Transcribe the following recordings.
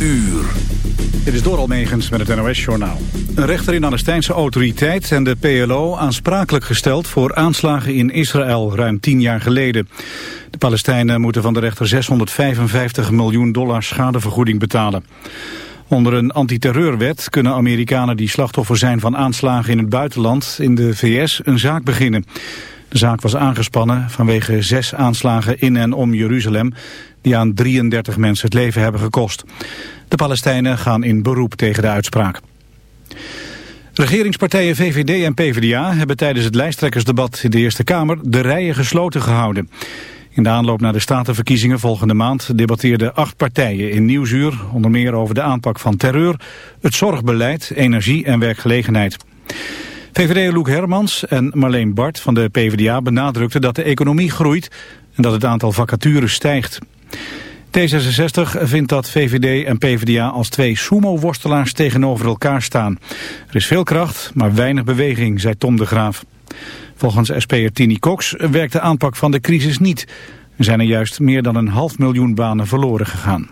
uur. Dit is Doral Megens met het NOS-journaal. Een rechter in Palestijnse autoriteit en de PLO aansprakelijk gesteld... voor aanslagen in Israël ruim tien jaar geleden. De Palestijnen moeten van de rechter 655 miljoen dollar schadevergoeding betalen. Onder een antiterreurwet kunnen Amerikanen die slachtoffer zijn van aanslagen in het buitenland... in de VS een zaak beginnen. De zaak was aangespannen vanwege zes aanslagen in en om Jeruzalem... die aan 33 mensen het leven hebben gekost. De Palestijnen gaan in beroep tegen de uitspraak. Regeringspartijen VVD en PvdA hebben tijdens het lijsttrekkersdebat in de Eerste Kamer de rijen gesloten gehouden. In de aanloop naar de statenverkiezingen volgende maand debatteerden acht partijen in Nieuwsuur, onder meer over de aanpak van terreur, het zorgbeleid, energie en werkgelegenheid. VVD Loek Hermans en Marleen Bart van de PvdA benadrukten dat de economie groeit en dat het aantal vacatures stijgt. D66 vindt dat VVD en PvdA als twee sumo-worstelaars tegenover elkaar staan. Er is veel kracht, maar weinig beweging, zei Tom de Graaf. Volgens SP'er Tini Cox werkt de aanpak van de crisis niet. Er zijn er juist meer dan een half miljoen banen verloren gegaan.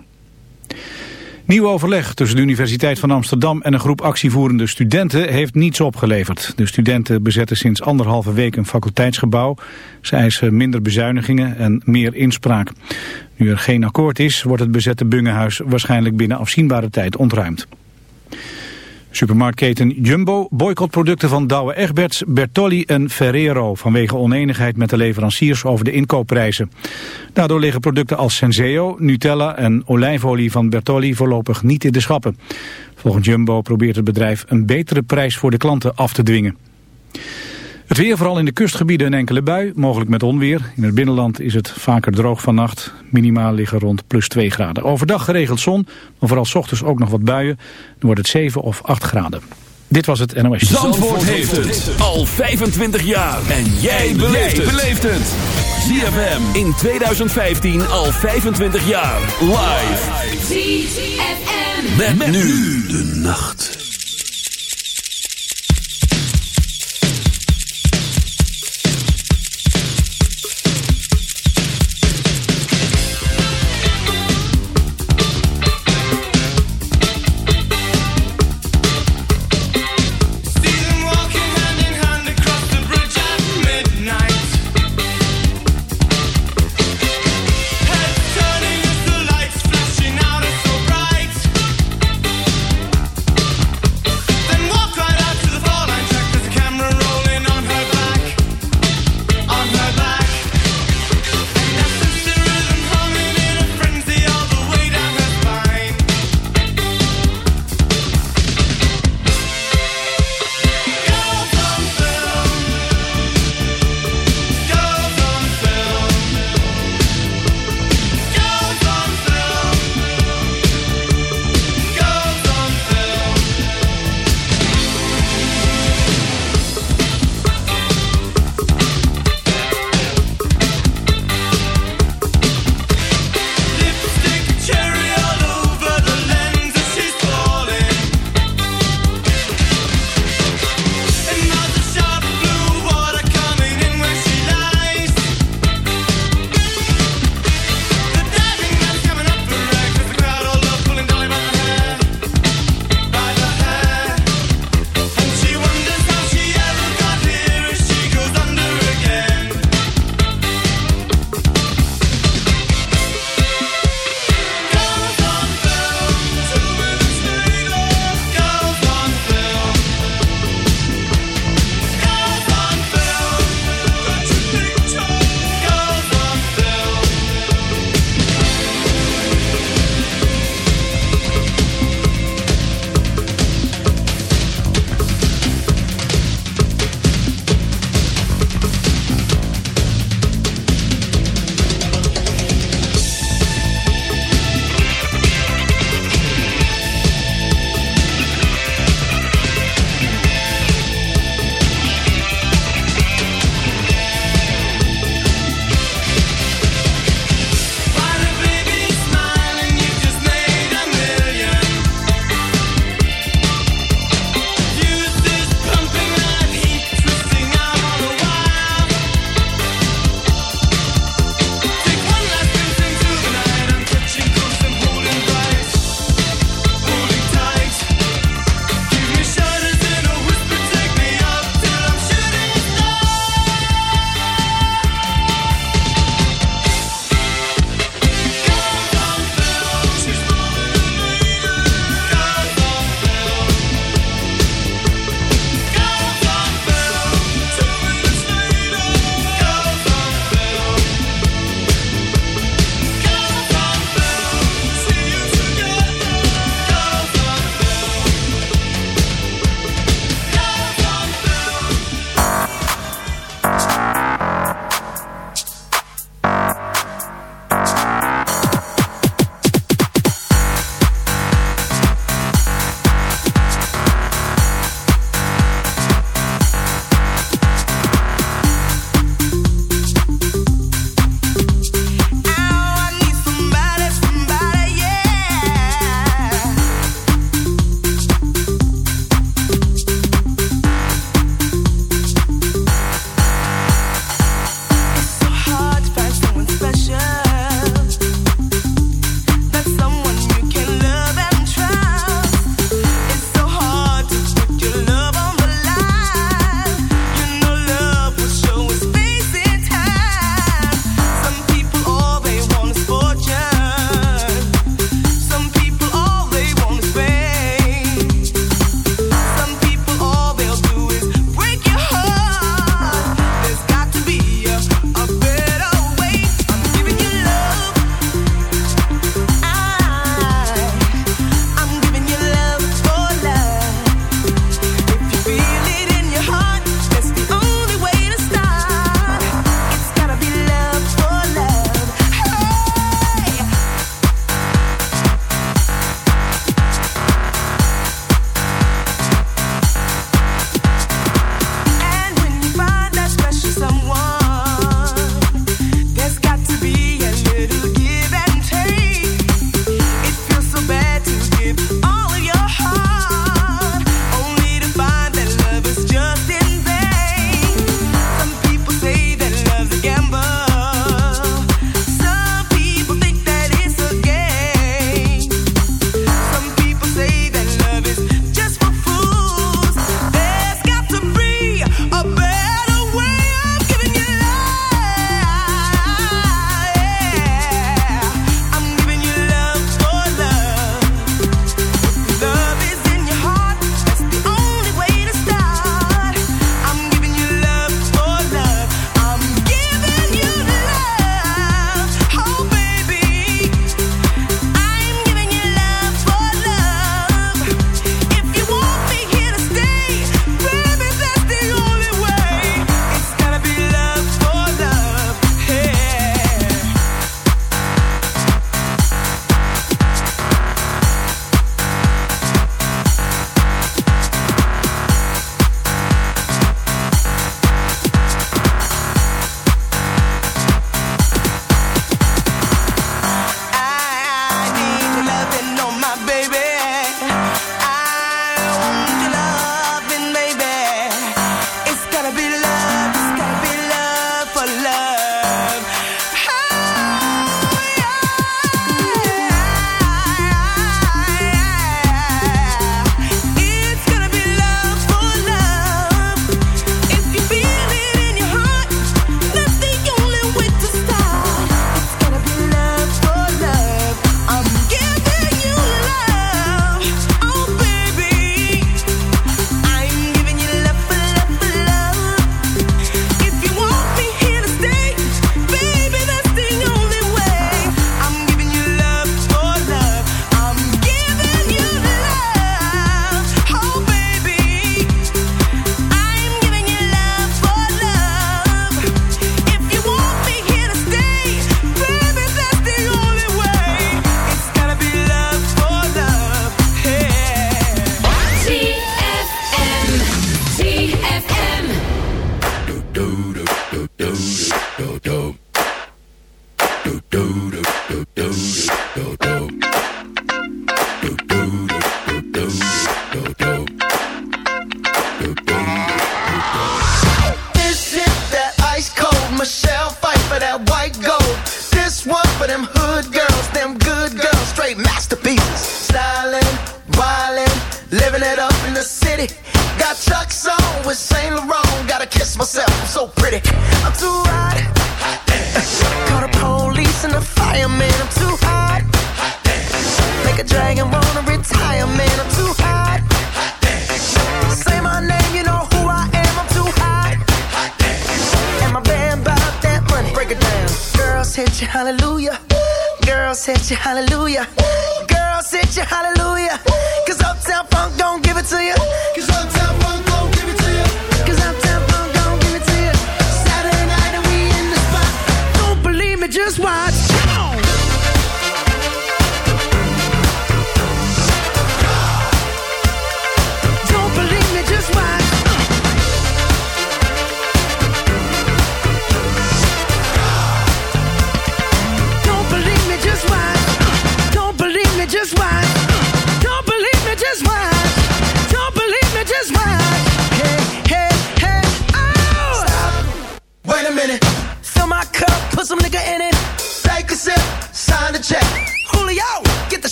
Nieuw overleg tussen de Universiteit van Amsterdam en een groep actievoerende studenten heeft niets opgeleverd. De studenten bezetten sinds anderhalve week een faculteitsgebouw. Ze eisen minder bezuinigingen en meer inspraak. Nu er geen akkoord is, wordt het bezette bungehuis waarschijnlijk binnen afzienbare tijd ontruimd. Supermarktketen Jumbo boycott producten van Douwe Egberts, Bertolli en Ferrero vanwege oneenigheid met de leveranciers over de inkoopprijzen. Daardoor liggen producten als Senseo, Nutella en olijfolie van Bertolli voorlopig niet in de schappen. Volgens Jumbo probeert het bedrijf een betere prijs voor de klanten af te dwingen. Het weer, vooral in de kustgebieden een enkele bui, mogelijk met onweer. In het binnenland is het vaker droog vannacht. Minimaal liggen rond plus 2 graden. Overdag geregeld zon, maar vooral s ochtends ook nog wat buien. Dan wordt het 7 of 8 graden. Dit was het NOS. Zandvoort, Zandvoort heeft het al 25 jaar. En jij beleeft het. ZFM in 2015 al 25 jaar. Live. ZFM. met nu de nacht.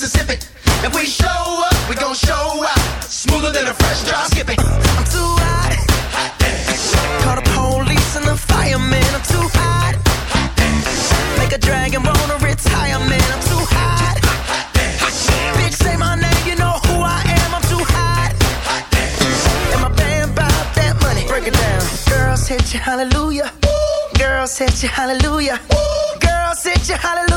Mississippi. If we show up, we gon' show up Smoother than a fresh drop. skipping. I'm too hot. hot Call the police and the firemen. I'm too hot. hot Make a dragon roll to retirement. I'm too hot. hot Bitch, say my name, you know who I am. I'm too hot. And my band bought that money. Break it down. Girls hit you, hallelujah. Ooh. Girls hit you, hallelujah. Ooh. Girls hit you, hallelujah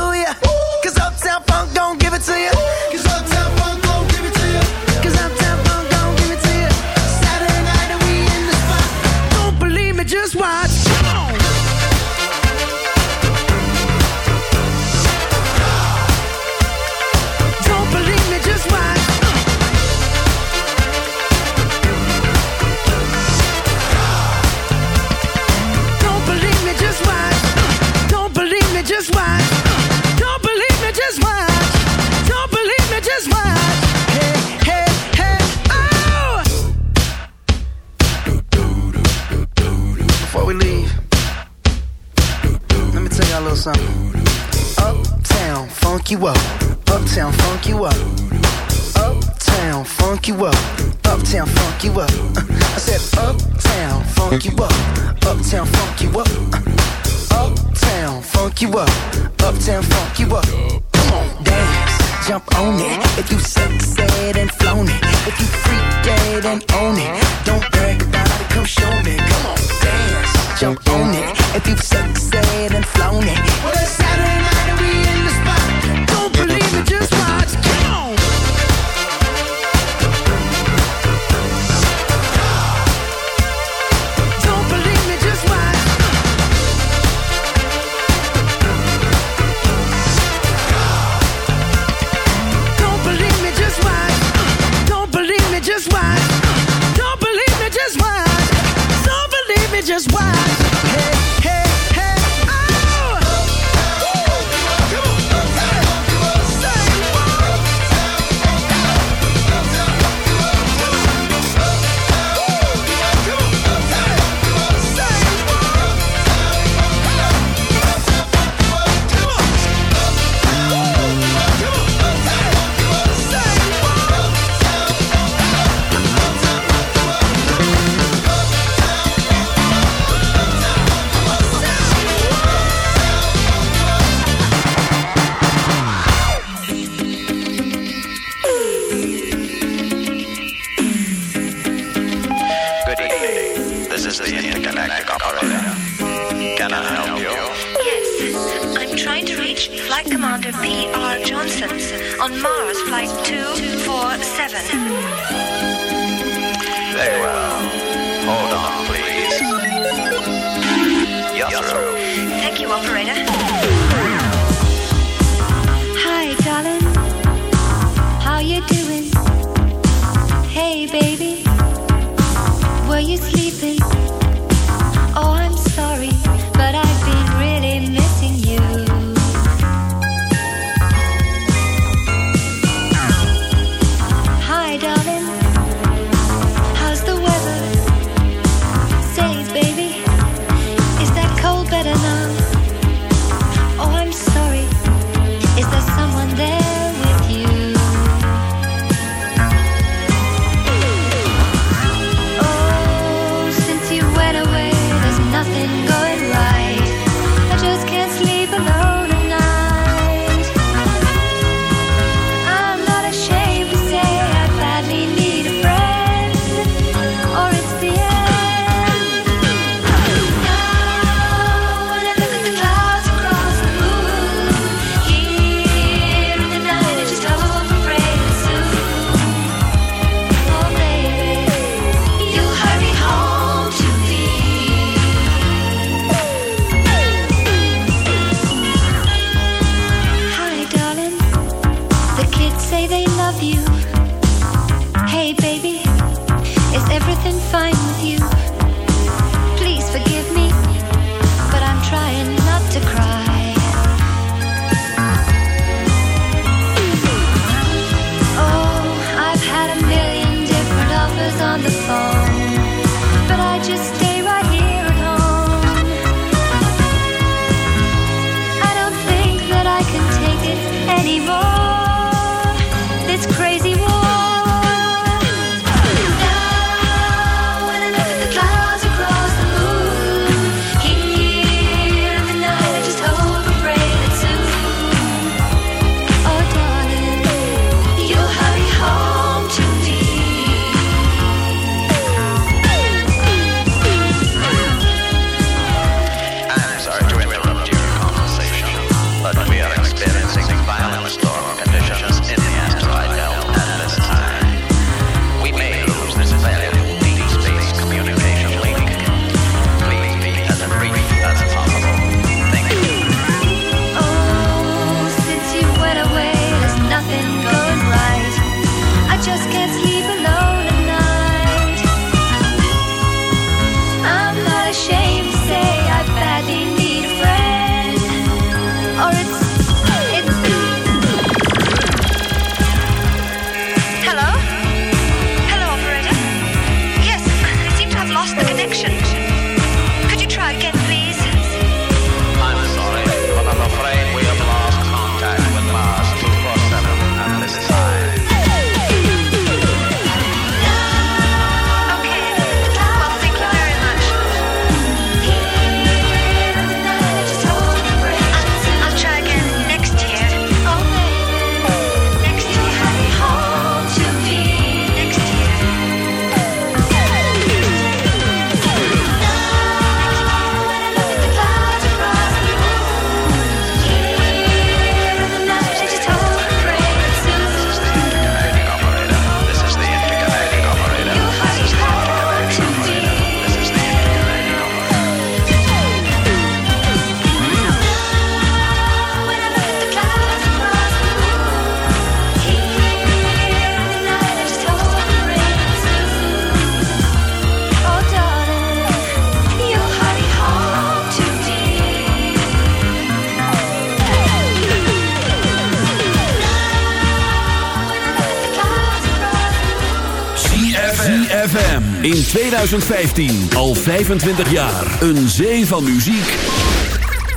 2015. Al 25 jaar. Een zee van muziek.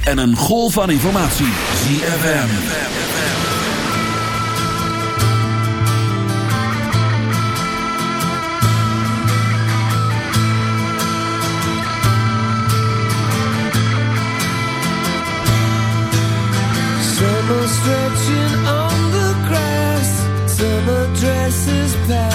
En een golf van informatie. ZFM. Summer stretching on the grass. Summer dresses past.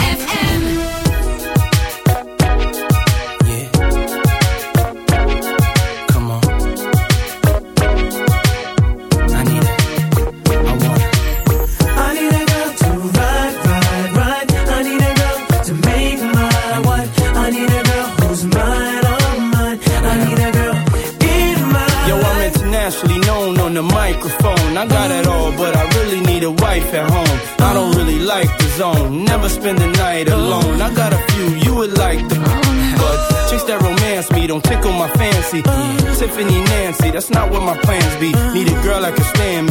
Tiffany Nancy, that's not what my plans be. Need a girl I can stand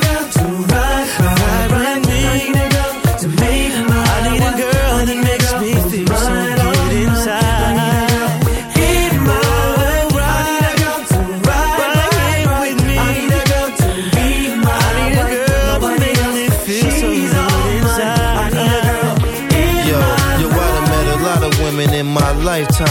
lifetime.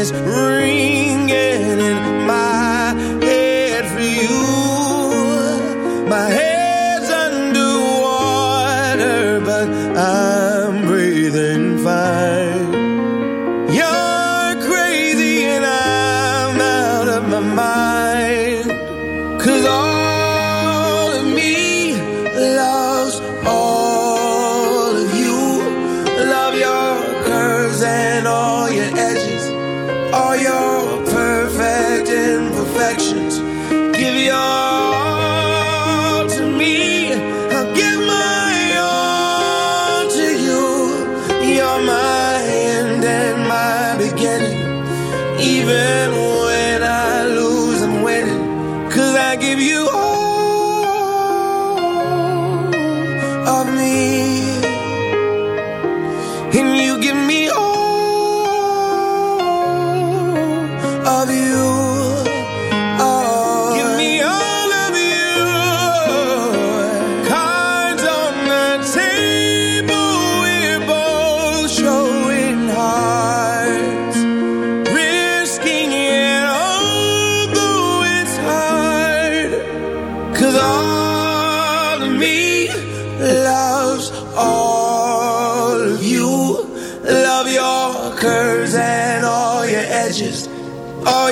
is real.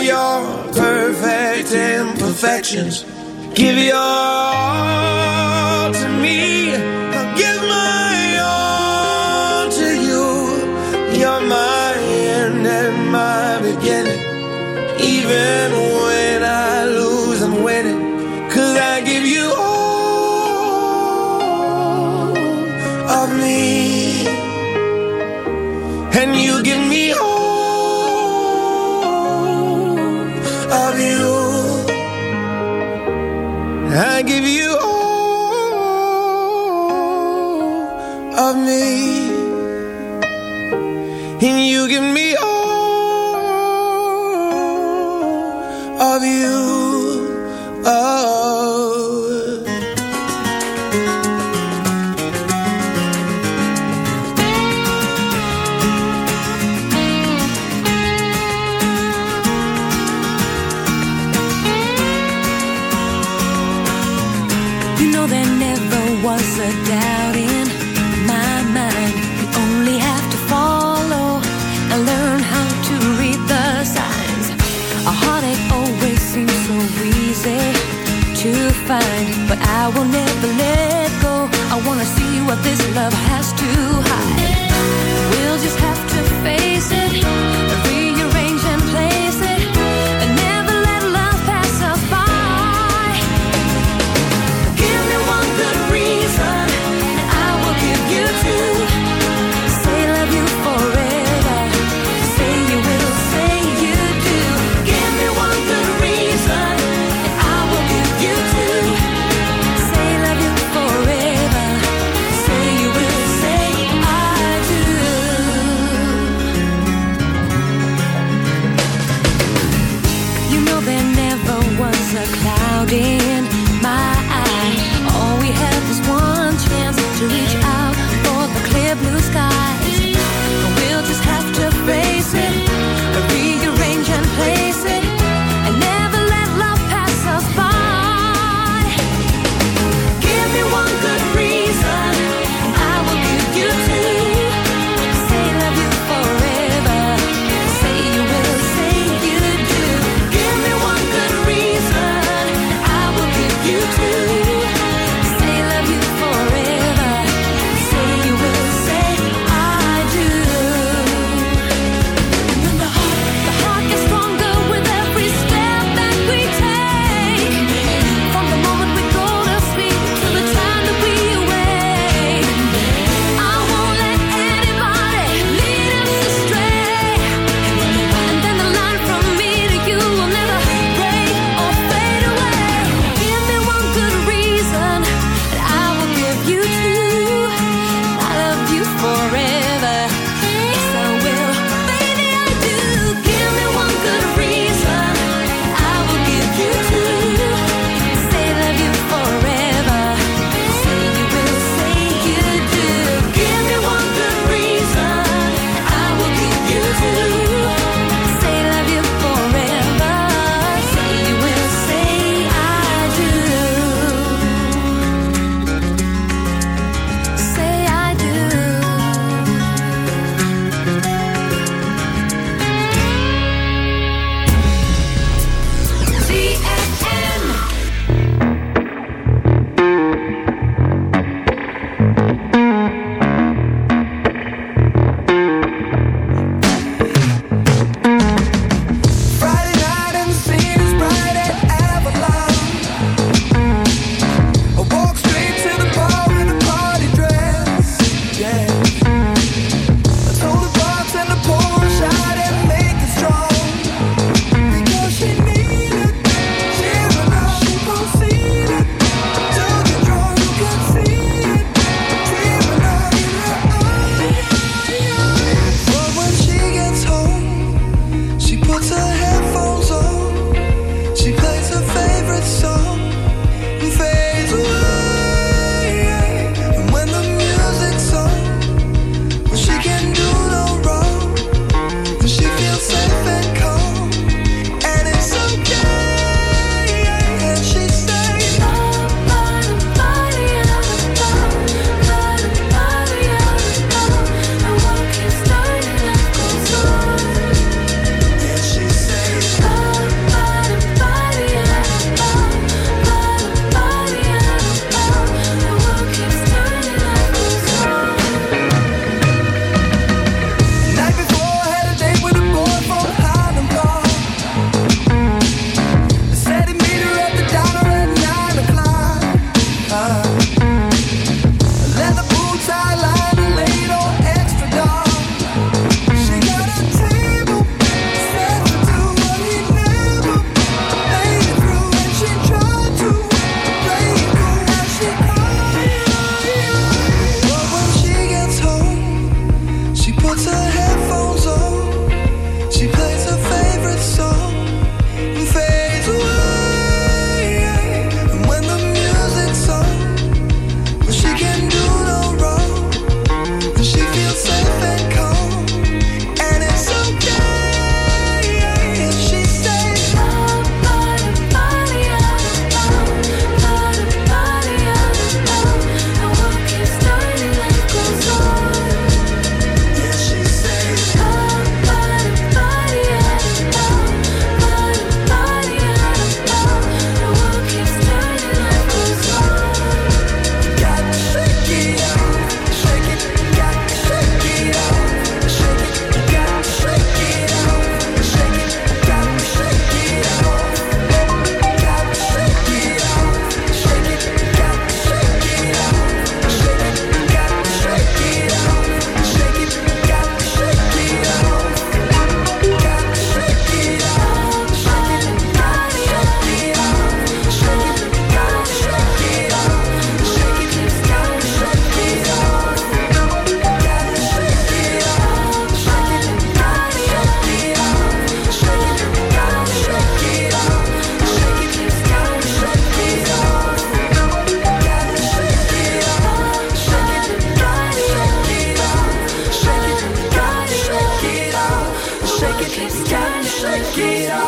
your perfect imperfections. Give your this love get up.